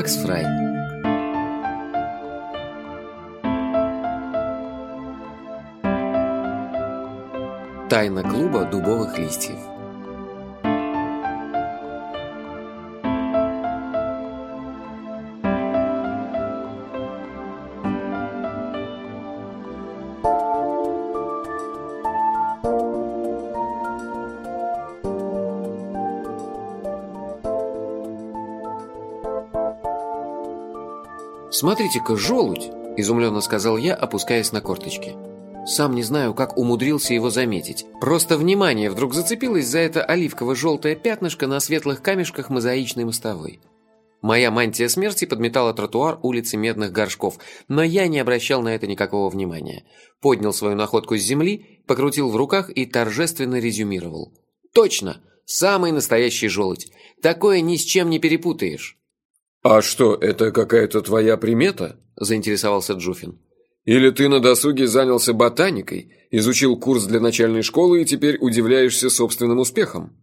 Макс Фрай. Тайна клуба дубовых листьев «Смотрите-ка, желудь!» – изумленно сказал я, опускаясь на корточки. Сам не знаю, как умудрился его заметить. Просто внимание вдруг зацепилось за это оливково-желтое пятнышко на светлых камешках мозаичной мостовой. Моя мантия смерти подметала тротуар улицы Медных Горшков, но я не обращал на это никакого внимания. Поднял свою находку с земли, покрутил в руках и торжественно резюмировал. «Точно! Самый настоящий желудь! Такое ни с чем не перепутаешь!» «А что, это какая-то твоя примета?» – заинтересовался Джуфин. «Или ты на досуге занялся ботаникой, изучил курс для начальной школы и теперь удивляешься собственным успехом?»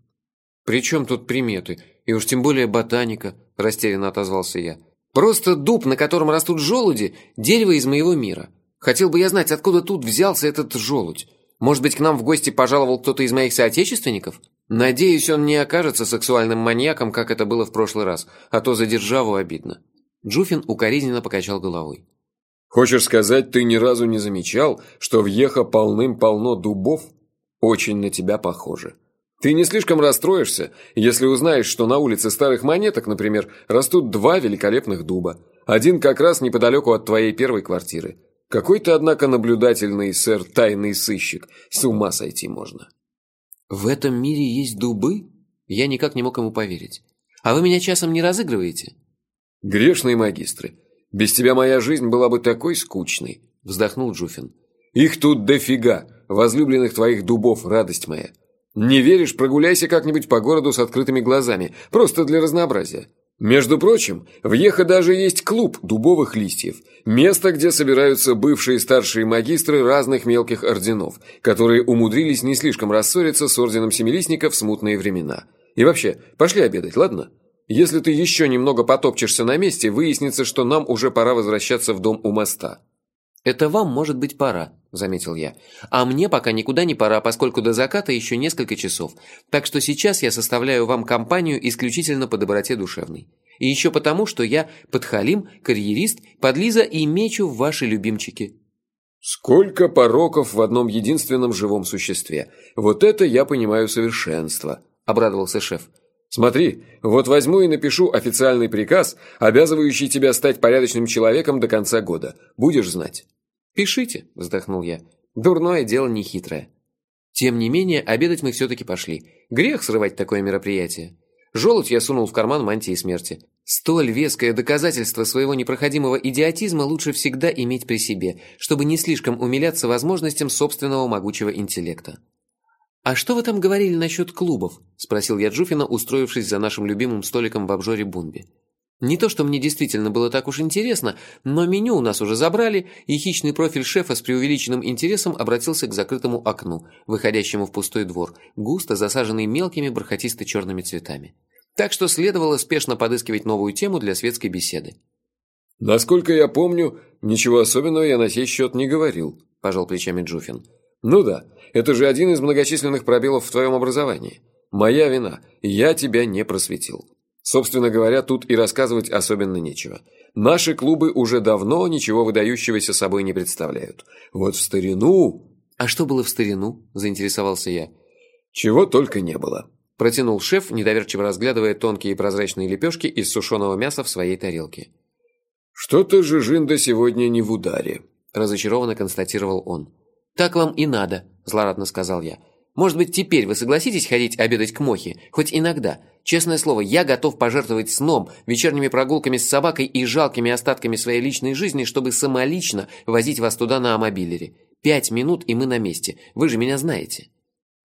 «При чем тут приметы? И уж тем более ботаника», – растерянно отозвался я. «Просто дуб, на котором растут желуди, дерево из моего мира. Хотел бы я знать, откуда тут взялся этот желудь. Может быть, к нам в гости пожаловал кто-то из моих соотечественников?» Надеюсь, он не окажется сексуальным маньяком, как это было в прошлый раз, а то за державу обидно. Джуфин укоризненно покачал головой. Хочешь сказать, ты ни разу не замечал, что в Еха полным-полно дубов? Очень на тебя похоже. Ты не слишком расстроишься, если узнаешь, что на улице старых монеток, например, растут два великолепных дуба. Один как раз неподалеку от твоей первой квартиры. Какой ты, однако, наблюдательный, сэр, тайный сыщик. С ума сойти можно. «В этом мире есть дубы?» Я никак не мог ему поверить. «А вы меня часом не разыгрываете?» «Грешные магистры, без тебя моя жизнь была бы такой скучной», – вздохнул Джуфин. «Их тут дофига, возлюбленных твоих дубов, радость моя. Не веришь, прогуляйся как-нибудь по городу с открытыми глазами, просто для разнообразия. Между прочим, в Ехо даже есть клуб дубовых листьев, место, где собираются бывшие старшие магистры разных мелких орденов, которые умудрились не слишком рассориться с орденом семилистников в смутные времена. И вообще, пошли обедать, ладно? Если ты еще немного потопчешься на месте, выяснится, что нам уже пора возвращаться в дом у моста. «Это вам, может быть, пора», – заметил я. «А мне пока никуда не пора, поскольку до заката еще несколько часов. Так что сейчас я составляю вам компанию исключительно по доброте душевной. И еще потому, что я подхалим, карьерист, подлиза и мечу в ваши любимчики». «Сколько пороков в одном единственном живом существе! Вот это я понимаю совершенство!» – обрадовался шеф. «Смотри, вот возьму и напишу официальный приказ, обязывающий тебя стать порядочным человеком до конца года. Будешь знать». «Пишите», – вздохнул я. «Дурное дело нехитрое». Тем не менее, обедать мы все-таки пошли. Грех срывать такое мероприятие. Желудь я сунул в карман мантии смерти. Столь веское доказательство своего непроходимого идиотизма лучше всегда иметь при себе, чтобы не слишком умиляться возможностям собственного могучего интеллекта. «А что вы там говорили насчет клубов?» – спросил я Джуфина, устроившись за нашим любимым столиком в обжоре Бунби. Не то, что мне действительно было так уж интересно, но меню у нас уже забрали, и хищный профиль шефа с преувеличенным интересом обратился к закрытому окну, выходящему в пустой двор, густо засаженный мелкими бархатисто-черными цветами. Так что следовало спешно подыскивать новую тему для светской беседы. «Насколько я помню, ничего особенного я на сей счет не говорил», – пожал плечами Джуфин. «Ну да, это же один из многочисленных пробелов в твоем образовании. Моя вина, я тебя не просветил». Собственно говоря, тут и рассказывать особенно нечего. Наши клубы уже давно ничего выдающегося собой не представляют. Вот в старину... «А что было в старину?» – заинтересовался я. «Чего только не было», – протянул шеф, недоверчиво разглядывая тонкие прозрачные лепешки из сушеного мяса в своей тарелке. «Что-то Жижинда сегодня не в ударе», – разочарованно констатировал он. «Так вам и надо», – злорадно сказал я. Может быть, теперь вы согласитесь ходить обедать к Мохе? Хоть иногда. Честное слово, я готов пожертвовать сном, вечерними прогулками с собакой и жалкими остатками своей личной жизни, чтобы самолично возить вас туда на амобилере. Пять минут, и мы на месте. Вы же меня знаете».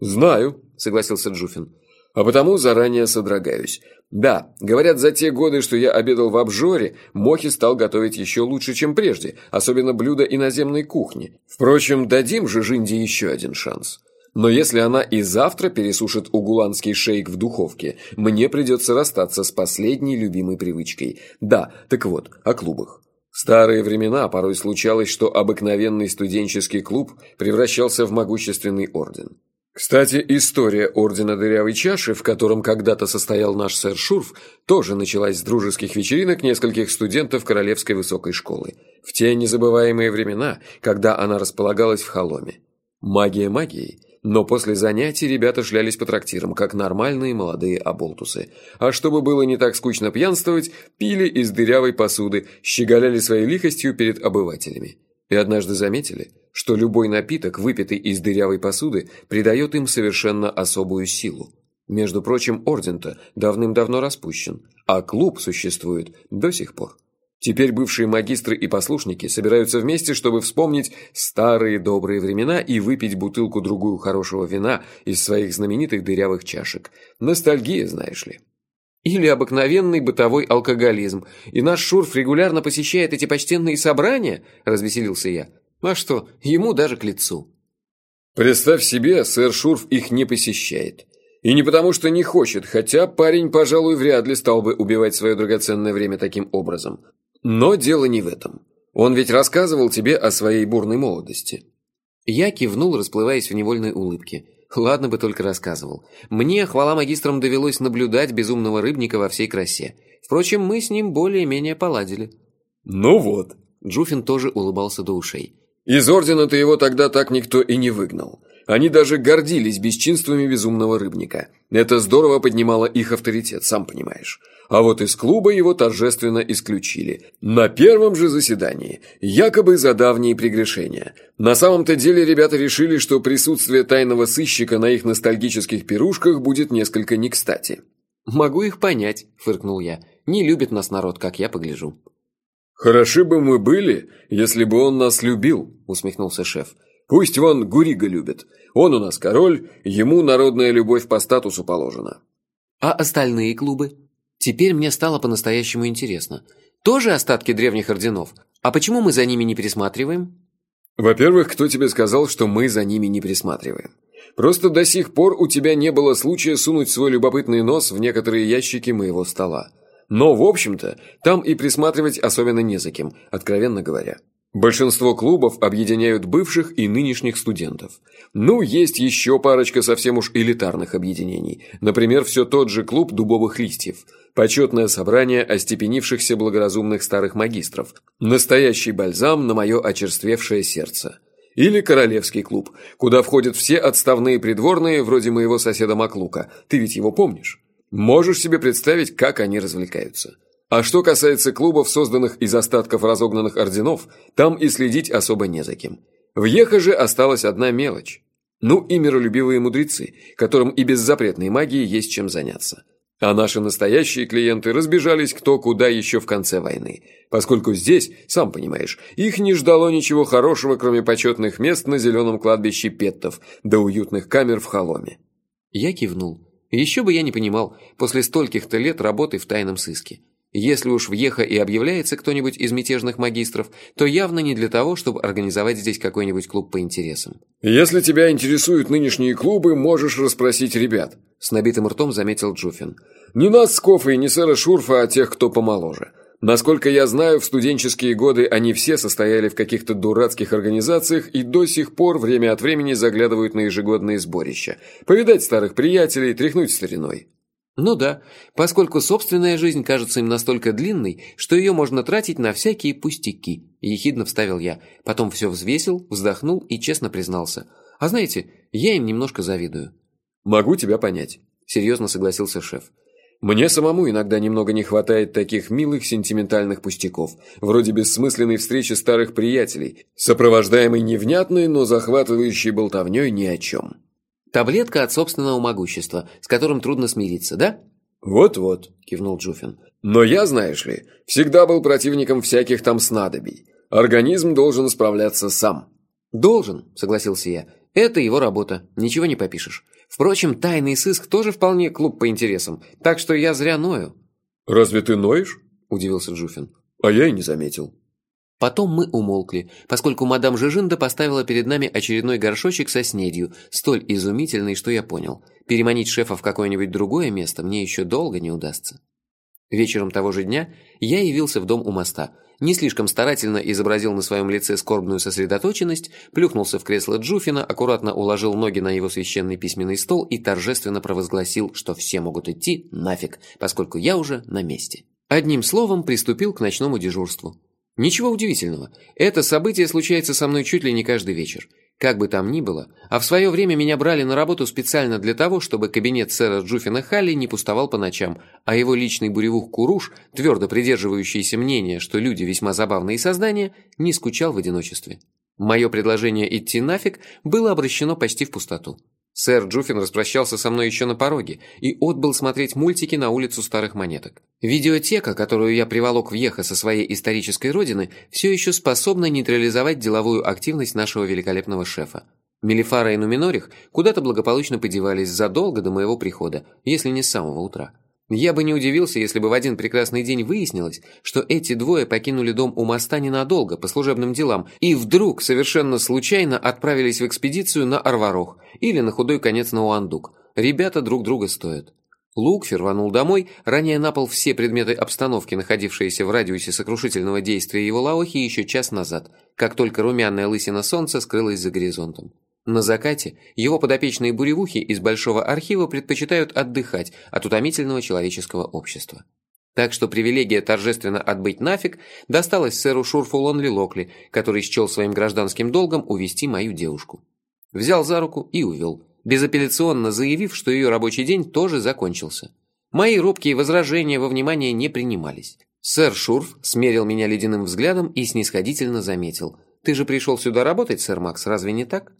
«Знаю», — согласился Джуфин. «А потому заранее содрогаюсь. Да, говорят, за те годы, что я обедал в обжоре, Мохи стал готовить еще лучше, чем прежде, особенно блюда иноземной кухни. Впрочем, дадим же Жинде еще один шанс». Но если она и завтра пересушит угуланский шейк в духовке, мне придется расстаться с последней любимой привычкой. Да, так вот, о клубах. В старые времена порой случалось, что обыкновенный студенческий клуб превращался в могущественный орден. Кстати, история Ордена Дырявой Чаши, в котором когда-то состоял наш сэр Шурф, тоже началась с дружеских вечеринок нескольких студентов Королевской высокой школы. В те незабываемые времена, когда она располагалась в Холоме. Магия магией, но после занятий ребята шлялись по трактирам, как нормальные молодые оболтусы. А чтобы было не так скучно пьянствовать, пили из дырявой посуды, щеголяли своей лихостью перед обывателями. И однажды заметили – что любой напиток, выпитый из дырявой посуды, придает им совершенно особую силу. Между прочим, орден-то давным-давно распущен, а клуб существует до сих пор. Теперь бывшие магистры и послушники собираются вместе, чтобы вспомнить старые добрые времена и выпить бутылку-другую хорошего вина из своих знаменитых дырявых чашек. Ностальгия, знаешь ли. Или обыкновенный бытовой алкоголизм. И наш Шурф регулярно посещает эти почтенные собрания, развеселился я. А что, ему даже к лицу. Представь себе, сэр Шурф их не посещает. И не потому, что не хочет, хотя парень, пожалуй, вряд ли стал бы убивать свое драгоценное время таким образом. Но дело не в этом. Он ведь рассказывал тебе о своей бурной молодости. Я кивнул, расплываясь в невольной улыбке. Ладно бы только рассказывал. Мне, хвала магистрам, довелось наблюдать безумного рыбника во всей красе. Впрочем, мы с ним более-менее поладили. Ну вот. Джуфин тоже улыбался до ушей. Из ордена-то его тогда так никто и не выгнал. Они даже гордились бесчинствами безумного рыбника. Это здорово поднимало их авторитет, сам понимаешь. А вот из клуба его торжественно исключили. На первом же заседании, якобы за давние прегрешения. На самом-то деле ребята решили, что присутствие тайного сыщика на их ностальгических пирушках будет несколько не кстати. «Могу их понять», – фыркнул я. «Не любит нас народ, как я погляжу». «Хороши бы мы были, если бы он нас любил», – усмехнулся шеф. «Пусть вон Гурига любит. Он у нас король, ему народная любовь по статусу положена». «А остальные клубы? Теперь мне стало по-настоящему интересно. Тоже остатки древних орденов? А почему мы за ними не присматриваем?» «Во-первых, кто тебе сказал, что мы за ними не присматриваем? Просто до сих пор у тебя не было случая сунуть свой любопытный нос в некоторые ящики моего стола. Но, в общем-то, там и присматривать особенно не за кем, откровенно говоря. Большинство клубов объединяют бывших и нынешних студентов. Ну, есть еще парочка совсем уж элитарных объединений. Например, все тот же клуб дубовых листьев. Почетное собрание остепенившихся благоразумных старых магистров. Настоящий бальзам на мое очерствевшее сердце. Или Королевский клуб, куда входят все отставные придворные, вроде моего соседа Маклука. Ты ведь его помнишь? Можешь себе представить, как они развлекаются. А что касается клубов, созданных из остатков разогнанных орденов, там и следить особо не за кем. В Еха же осталась одна мелочь. Ну и миролюбивые мудрецы, которым и без запретной магии есть чем заняться. А наши настоящие клиенты разбежались кто куда еще в конце войны, поскольку здесь, сам понимаешь, их не ждало ничего хорошего, кроме почетных мест на зеленом кладбище петтов, да уютных камер в холоме. Я кивнул. Еще бы я не понимал, после стольких-то лет работы в тайном сыске. Если уж в Еха и объявляется кто-нибудь из мятежных магистров, то явно не для того, чтобы организовать здесь какой-нибудь клуб по интересам. «Если тебя интересуют нынешние клубы, можешь расспросить ребят», – с набитым ртом заметил Джуфин. «Не нас с Кофой, не сэра Шурфа, а тех, кто помоложе. Насколько я знаю, в студенческие годы они все состояли в каких-то дурацких организациях и до сих пор время от времени заглядывают на ежегодные сборища. Повидать старых приятелей, тряхнуть стариной. Ну да, поскольку собственная жизнь кажется им настолько длинной, что ее можно тратить на всякие пустяки, ехидно вставил я. Потом все взвесил, вздохнул и честно признался. А знаете, я им немножко завидую. Могу тебя понять, серьезно согласился шеф. Мне самому иногда немного не хватает таких милых сентиментальных пустяков, вроде бессмысленной встречи старых приятелей, сопровождаемой невнятной, но захватывающей болтовней ни о чем. «Таблетка от собственного могущества, с которым трудно смириться, да?» «Вот-вот», – кивнул Джуфин. «Но я, знаешь ли, всегда был противником всяких там снадобий. Организм должен справляться сам». «Должен», – согласился я. «Это его работа, ничего не попишешь. Впрочем, тайный сыск тоже вполне клуб по интересам, так что я зря ною». «Разве ты ноешь?» – удивился Джуфин. «А я и не заметил». Потом мы умолкли, поскольку мадам Жижинда поставила перед нами очередной горшочек со снедью, столь изумительный, что я понял. Переманить шефа в какое-нибудь другое место мне еще долго не удастся. Вечером того же дня я явился в дом у моста, не слишком старательно изобразил на своем лице скорбную сосредоточенность, плюхнулся в кресло Джуфина, аккуратно уложил ноги на его священный письменный стол и торжественно провозгласил, что все могут идти нафиг, поскольку я уже на месте. Одним словом, приступил к ночному дежурству. Ничего удивительного, это событие случается со мной чуть ли не каждый вечер. Как бы там ни было, а в свое время меня брали на работу специально для того, чтобы кабинет сэра Джуффина Халли не пустовал по ночам, а его личный буревух Куруш, твердо придерживающийся мнения, что люди весьма забавные создания, не скучал в одиночестве. Мое предложение идти нафиг было обращено почти в пустоту. Сэр Джуффин распрощался со мной еще на пороге и отбыл смотреть мультики на улицу старых монеток. Видеотека, которую я приволок в Ехо со своей исторической родины, все еще способна нейтрализовать деловую активность нашего великолепного шефа. Мелифара и Нуминорих куда-то благополучно подевались задолго до моего прихода, если не с самого утра. Я бы не удивился, если бы в один прекрасный день выяснилось, что эти двое покинули дом у моста ненадолго, по служебным делам, и вдруг, совершенно случайно, отправились в экспедицию на Арварох или на худой конец на Уандук. Ребята друг друга стоят. Лукфер рванул домой, роняя на пол все предметы обстановки, находившиеся в радиусе сокрушительного действия его лаохи еще час назад, как только румяная лысина солнца скрылась за горизонтом. На закате его подопечные буревухи из Большого архива предпочитают отдыхать от утомительного человеческого общества. Так что привилегия торжественно отбыть нафиг досталась сэру Шурфу Лонли Локли, который счел своим гражданским долгом увести мою девушку. Взял за руку и увел, безапелляционно заявив, что ее рабочий день тоже закончился. Мои робкие возражения во внимание не принимались. Сэр Шурф смерил меня ледяным взглядом и снисходительно заметил. «Ты же пришел сюда работать, сэр Макс, разве не так?»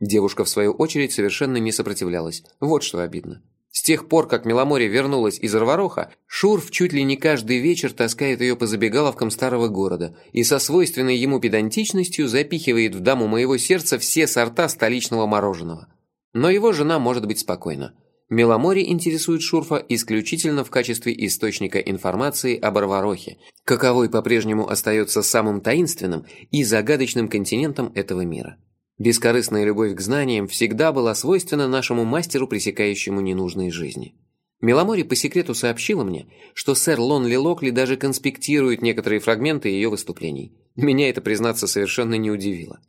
Девушка, в свою очередь, совершенно не сопротивлялась. Вот что обидно. С тех пор, как Меломори вернулась из Арвароха, Шурф чуть ли не каждый вечер таскает ее по забегаловкам старого города и со свойственной ему педантичностью запихивает в даму моего сердца все сорта столичного мороженого. Но его жена может быть спокойна. Меломори интересует Шурфа исключительно в качестве источника информации об Арварохе, каковой по-прежнему остается самым таинственным и загадочным континентом этого мира. Бескорыстная любовь к знаниям всегда была свойственна нашему мастеру, пресекающему ненужные жизни. Меломори по секрету сообщила мне, что сэр Лонли Локли даже конспектирует некоторые фрагменты ее выступлений. Меня это, признаться, совершенно не удивило.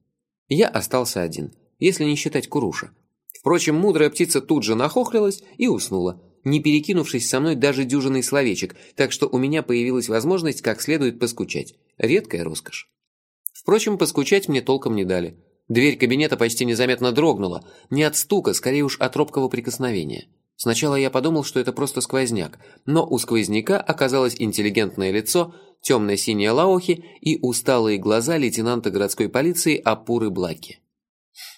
Я остался один, если не считать Куруша. Впрочем, мудрая птица тут же нахохлилась и уснула, не перекинувшись со мной даже дюжиной словечек, так что у меня появилась возможность как следует поскучать. Редкая роскошь. Впрочем, поскучать мне толком не дали. Дверь кабинета почти незаметно дрогнула, не от стука, скорее уж от робкого прикосновения. Сначала я подумал, что это просто сквозняк, но у сквозняка оказалось интеллигентное лицо, темное синее лаохи и усталые глаза лейтенанта городской полиции Апуры Блаки.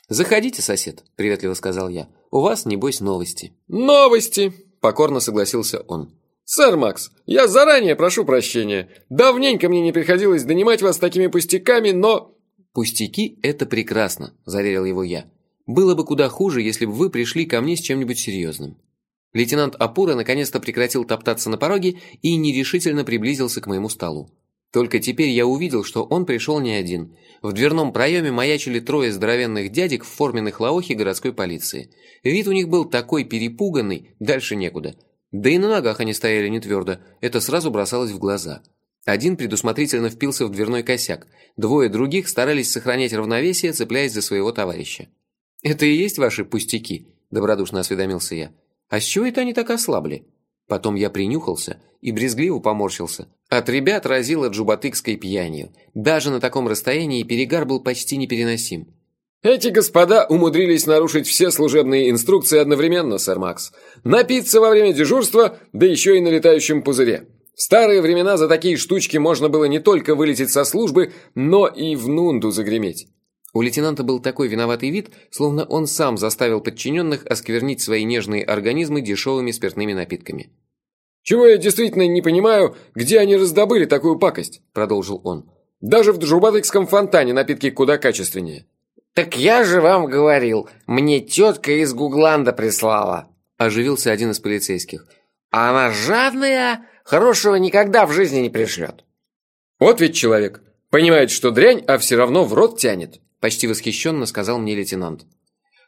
«Заходите, сосед», — приветливо сказал я. «У вас, небось, новости». «Новости!» — покорно согласился он. «Сэр Макс, я заранее прошу прощения. Давненько мне не приходилось донимать вас такими пустяками, но...» «Пустяки – это прекрасно», – заверил его я. «Было бы куда хуже, если бы вы пришли ко мне с чем-нибудь серьезным». Лейтенант Апура наконец-то прекратил топтаться на пороге и нерешительно приблизился к моему столу. Только теперь я увидел, что он пришел не один. В дверном проеме маячили трое здоровенных дядек в форменных лаохе городской полиции. Вид у них был такой перепуганный, дальше некуда. Да и на ногах они стояли не твердо, это сразу бросалось в глаза. Один предусмотрительно впился в дверной косяк, двое других старались сохранять равновесие, цепляясь за своего товарища. «Это и есть ваши пустяки?» – добродушно осведомился я. «А с чего это они так ослабли?» Потом я принюхался и брезгливо поморщился. От ребят разило джубатыкской пьянью. Даже на таком расстоянии перегар был почти непереносим. «Эти господа умудрились нарушить все служебные инструкции одновременно, сэр Макс. Напиться во время дежурства, да еще и на летающем пузыре. В старые времена за такие штучки можно было не только вылететь со службы, но и в нунду загреметь. У лейтенанта был такой виноватый вид, словно он сам заставил подчиненных осквернить свои нежные организмы дешевыми спиртными напитками. «Чего я действительно не понимаю, где они раздобыли такую пакость?» – продолжил он. «Даже в Джубатыкском фонтане напитки куда качественнее». «Так я же вам говорил, мне тетка из Гугланда прислала», – оживился один из полицейских. «А она жадная, Хорошего никогда в жизни не пришлет. Вот ведь человек. Понимает, что дрянь, а все равно в рот тянет. Почти восхищенно сказал мне лейтенант.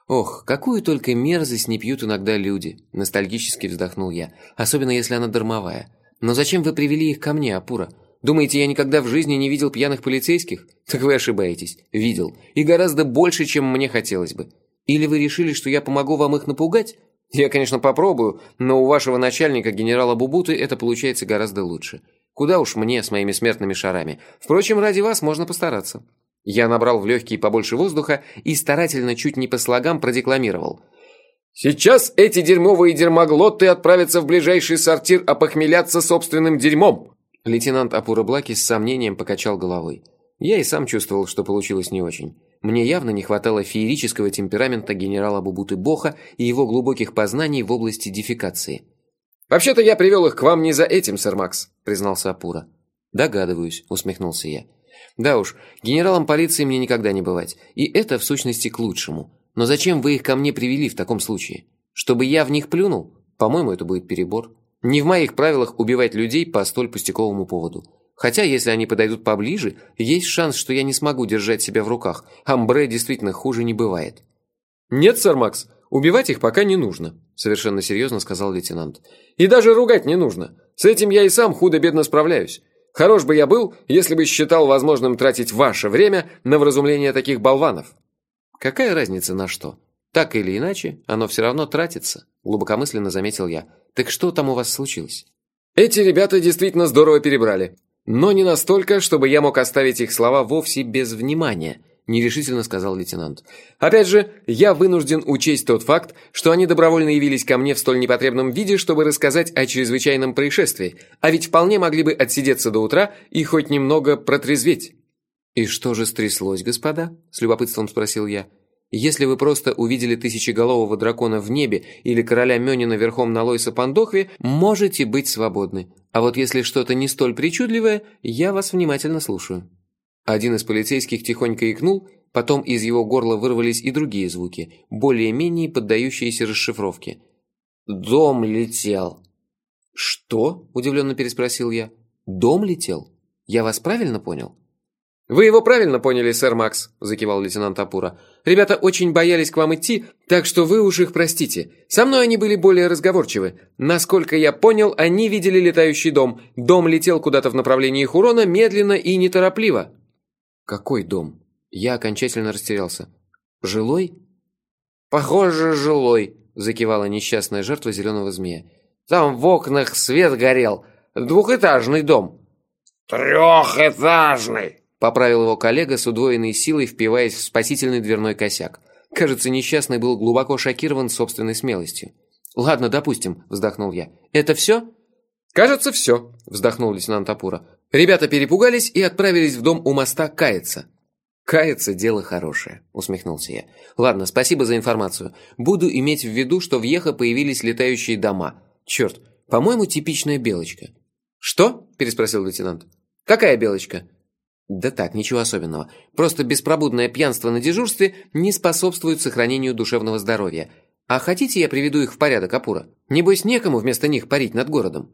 «Ох, какую только мерзость не пьют иногда люди!» – ностальгически вздохнул я. «Особенно, если она дармовая. Но зачем вы привели их ко мне, Апура? Думаете, я никогда в жизни не видел пьяных полицейских? Так вы ошибаетесь. Видел. И гораздо больше, чем мне хотелось бы. Или вы решили, что я помогу вам их напугать? Я, конечно, попробую, но у вашего начальника, генерала Бубуты, это получается гораздо лучше. Куда уж мне с моими смертными шарами. Впрочем, ради вас можно постараться». Я набрал в легкие побольше воздуха и старательно чуть не по слогам продекламировал. «Сейчас эти дерьмовые дерьмоглоты отправятся в ближайший сортир опохмеляться собственным дерьмом!» Лейтенант Апура Блаки с сомнением покачал головой. Я и сам чувствовал, что получилось не очень. Мне явно не хватало феерического темперамента генерала Бубуты Боха и его глубоких познаний в области дефекации. «Вообще-то я привел их к вам не за этим, сэр Макс», — признался Апура. «Догадываюсь», — усмехнулся я. «Да уж, генералом полиции мне никогда не бывать, и это в сущности к лучшему. Но зачем вы их ко мне привели в таком случае? Чтобы я в них плюнул? По-моему, это будет перебор». Не в моих правилах убивать людей по столь пустяковому поводу. Хотя, если они подойдут поближе, есть шанс, что я не смогу держать себя в руках. Амбре действительно хуже не бывает. «Нет, сэр Макс, убивать их пока не нужно», – совершенно серьезно сказал лейтенант. «И даже ругать не нужно. С этим я и сам худо-бедно справляюсь. Хорош бы я был, если бы считал возможным тратить ваше время на вразумление таких болванов». «Какая разница на что? Так или иначе, оно все равно тратится», – глубокомысленно заметил я. Так что там у вас случилось? Эти ребята действительно здорово перебрали. Но не настолько, чтобы я мог оставить их слова вовсе без внимания, нерешительно сказал лейтенант. Опять же, я вынужден учесть тот факт, что они добровольно явились ко мне в столь непотребном виде, чтобы рассказать о чрезвычайном происшествии, а ведь вполне могли бы отсидеться до утра и хоть немного протрезветь. «И что же стряслось, господа?» – с любопытством спросил я. Если вы просто увидели тысячеголового дракона в небе или короля Мёнина верхом на Лойса Пандохве, можете быть свободны. А вот если что-то не столь причудливое, я вас внимательно слушаю». Один из полицейских тихонько икнул, потом из его горла вырвались и другие звуки, более-менее поддающиеся расшифровке. «Дом летел». «Что?» – удивленно переспросил я. «Дом летел? Я вас правильно понял?» «Вы его правильно поняли, сэр Макс», – закивал лейтенант Апура. «Ребята очень боялись к вам идти, так что вы уж их простите. Со мной они были более разговорчивы. Насколько я понял, они видели летающий дом. Дом летел куда-то в направлении их урона медленно и неторопливо». «Какой дом?» Я окончательно растерялся. «Жилой?» «Похоже, жилой», – закивала несчастная жертва зеленого змея. «Там в окнах свет горел. Двухэтажный дом». «Трехэтажный», Поправил его коллега с удвоенной силой, впиваясь в спасительный дверной косяк. Кажется, несчастный был глубоко шокирован собственной смелостью. «Ладно, допустим», – вздохнул я. «Это все?» «Кажется, все», – вздохнул лейтенант Апура. Ребята перепугались и отправились в дом у моста каяться. «Каяться – дело хорошее», – усмехнулся я. «Ладно, спасибо за информацию. Буду иметь в виду, что в Ехо появились летающие дома. Черт, по-моему, типичная белочка». «Что?» – переспросил лейтенант. «Какая белочка?» Да так, ничего особенного. Просто беспробудное пьянство на дежурстве не способствует сохранению душевного здоровья. А хотите, я приведу их в порядок, Апура? Небось, некому вместо них парить над городом.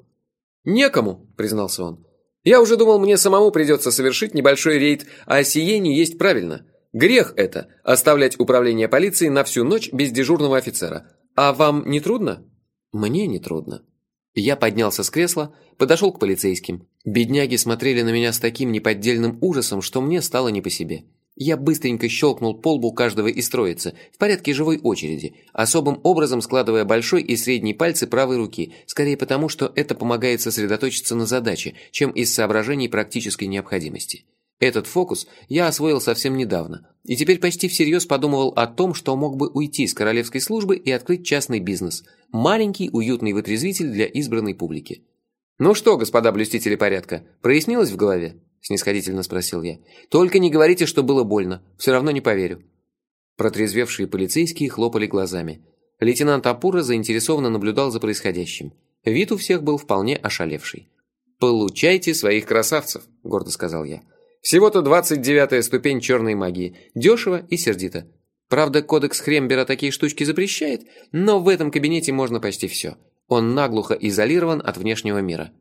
«Некому», — признался он. «Я уже думал, мне самому придется совершить небольшой рейд, а сие не есть правильно. Грех это — оставлять управление полицией на всю ночь без дежурного офицера. А вам не трудно?» «Мне не трудно», я поднялся с кресла, подошел к полицейским. Бедняги смотрели на меня с таким неподдельным ужасом, что мне стало не по себе. Я быстренько щелкнул по лбу каждого из троицы, в порядке живой очереди, особым образом складывая большой и средний пальцы правой руки, скорее потому, что это помогает сосредоточиться на задаче, чем из соображений практической необходимости. Этот фокус я освоил совсем недавно, и теперь почти всерьез подумывал о том, что мог бы уйти с королевской службы и открыть частный бизнес. Маленький уютный вытрезвитель для избранной публики. «Ну что, господа блюстители порядка, прояснилось в голове?» – снисходительно спросил я. «Только не говорите, что было больно, все равно не поверю». Протрезвевшие полицейские хлопали глазами. Лейтенант Апура заинтересованно наблюдал за происходящим. Вид у всех был вполне ошалевший. «Получайте своих красавцев», – гордо сказал я. Всего-то 29-я ступень черной магии. Дешево и сердито. Правда, кодекс Хрембера такие штучки запрещает, но в этом кабинете можно почти все. Он наглухо изолирован от внешнего мира.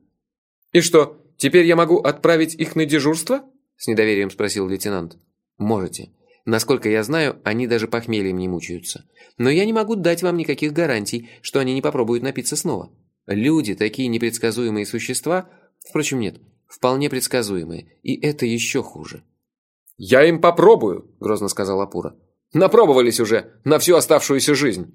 «И что, теперь я могу отправить их на дежурство?» – с недоверием спросил лейтенант. «Можете. Насколько я знаю, они даже похмельем не мучаются. Но я не могу дать вам никаких гарантий, что они не попробуют напиться снова. Люди – такие непредсказуемые существа, впрочем, нет, вполне предсказуемые, и это еще хуже». «Я им попробую», – грозно сказал Апура. «Напробовались уже на всю оставшуюся жизнь».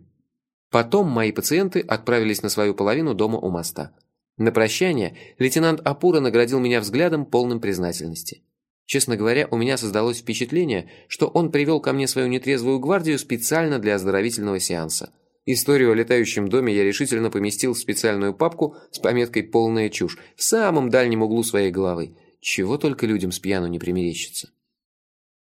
Потом мои пациенты отправились на свою половину дома у моста. На прощание лейтенант Апура наградил меня взглядом полным признательности. Честно говоря, у меня создалось впечатление, что он привел ко мне свою нетрезвую гвардию специально для оздоровительного сеанса. Историю о летающем доме я решительно поместил в специальную папку с пометкой «Полная чушь» в самом дальнем углу своей головы. Чего только людям с пьяну не примерещится.